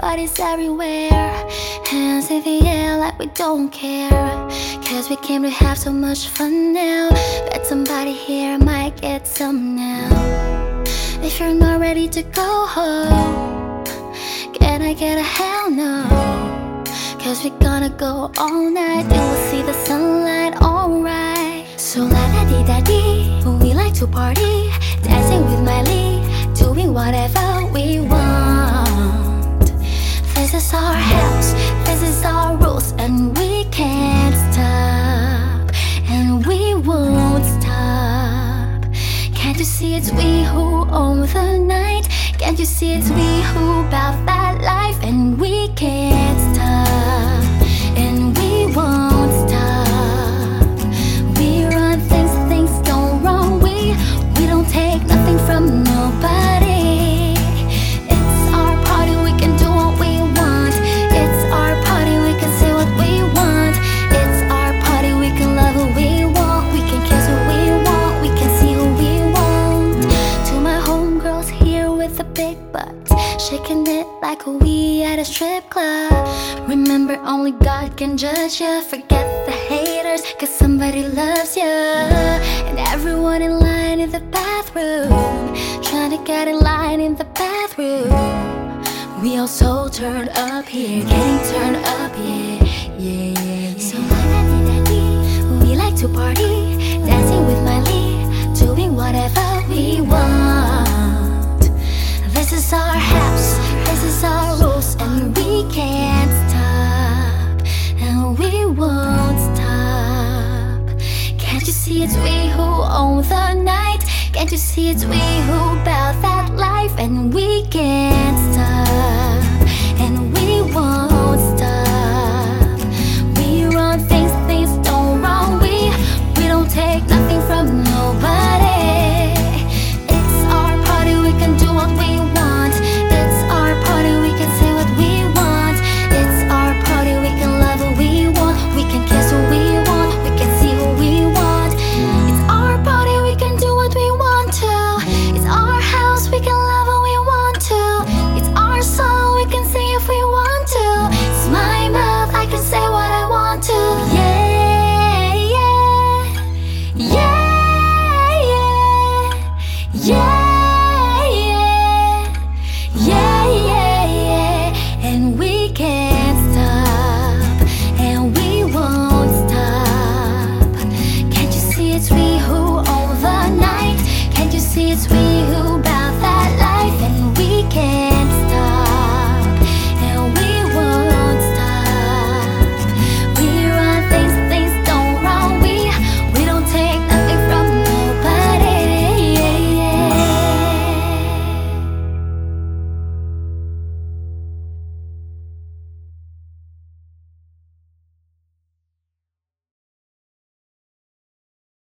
parties everywhere. Hands in the air like we don't care. Cause we came to have so much fun now. Bet somebody here might get some now. If you're not ready to go home, can I get a hell no? Cause we gonna go all night and we'll see the sunlight alright. So la da di da di, we like to party, dancing with Miley, see it's we who own the night? Can't you see it's we who bout that life, and we can't stop, shaking it like we at a strip club. Remember, only God can judge ya. Forget the haters, cause somebody loves ya. And everyone in line in the bathroom, trying to get in line in the bathroom. We all so turned up here, getting turned up, yeah, yeah, yeah. yeah. So we like to party, dancing with Miley, doing whatever we want. it's we who own the night? Can't you see it's we who built that life? And we can't stop, and we won't.